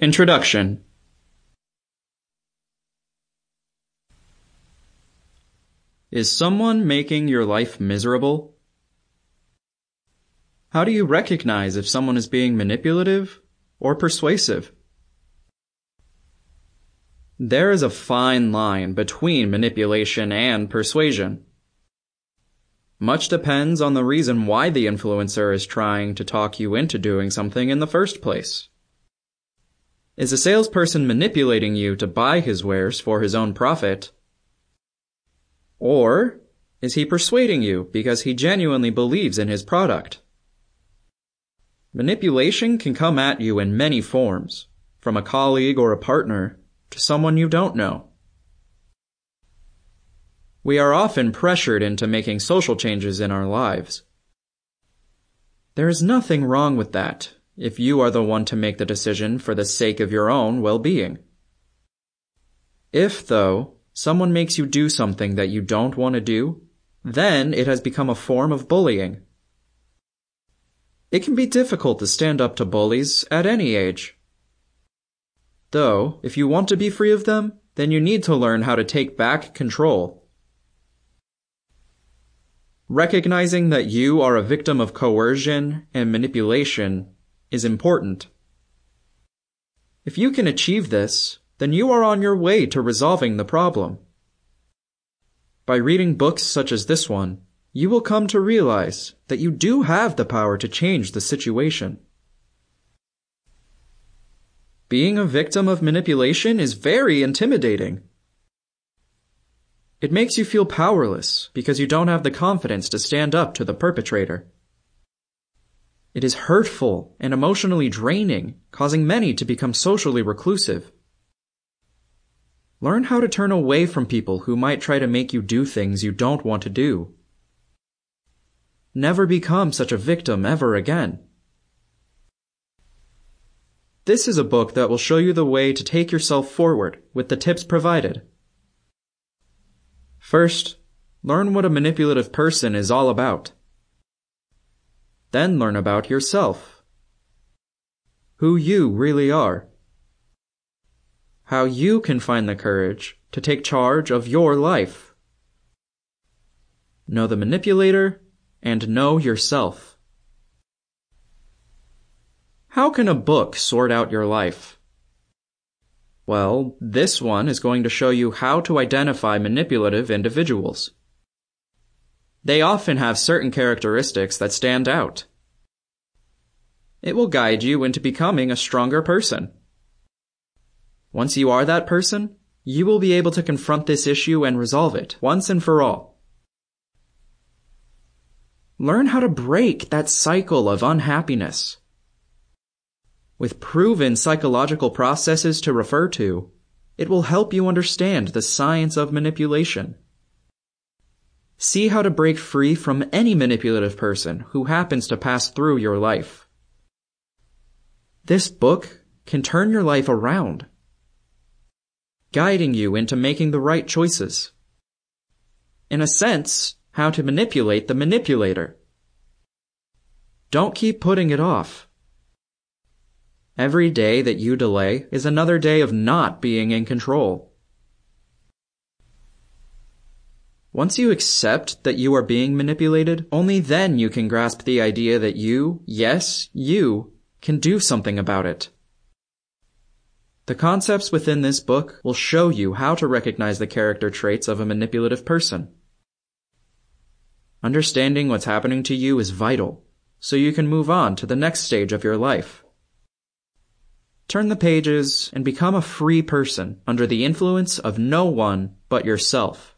Introduction Is someone making your life miserable? How do you recognize if someone is being manipulative or persuasive? There is a fine line between manipulation and persuasion. Much depends on the reason why the influencer is trying to talk you into doing something in the first place. Is a salesperson manipulating you to buy his wares for his own profit? Or is he persuading you because he genuinely believes in his product? Manipulation can come at you in many forms, from a colleague or a partner to someone you don't know. We are often pressured into making social changes in our lives. There is nothing wrong with that if you are the one to make the decision for the sake of your own well-being. If, though, someone makes you do something that you don't want to do, then it has become a form of bullying. It can be difficult to stand up to bullies at any age. Though, if you want to be free of them, then you need to learn how to take back control. Recognizing that you are a victim of coercion and manipulation is important. If you can achieve this, then you are on your way to resolving the problem. By reading books such as this one, you will come to realize that you do have the power to change the situation. Being a victim of manipulation is very intimidating. It makes you feel powerless because you don't have the confidence to stand up to the perpetrator. It is hurtful and emotionally draining, causing many to become socially reclusive. Learn how to turn away from people who might try to make you do things you don't want to do. Never become such a victim ever again. This is a book that will show you the way to take yourself forward with the tips provided. First, learn what a manipulative person is all about. Then learn about yourself. Who you really are. How you can find the courage to take charge of your life. Know the manipulator and know yourself. How can a book sort out your life? Well, this one is going to show you how to identify manipulative individuals. They often have certain characteristics that stand out. It will guide you into becoming a stronger person. Once you are that person, you will be able to confront this issue and resolve it once and for all. Learn how to break that cycle of unhappiness. With proven psychological processes to refer to, it will help you understand the science of manipulation. See how to break free from any manipulative person who happens to pass through your life. This book can turn your life around, guiding you into making the right choices. In a sense, how to manipulate the manipulator. Don't keep putting it off. Every day that you delay is another day of not being in control. Once you accept that you are being manipulated, only then you can grasp the idea that you, yes, you, can do something about it. The concepts within this book will show you how to recognize the character traits of a manipulative person. Understanding what's happening to you is vital, so you can move on to the next stage of your life. Turn the pages and become a free person under the influence of no one but yourself.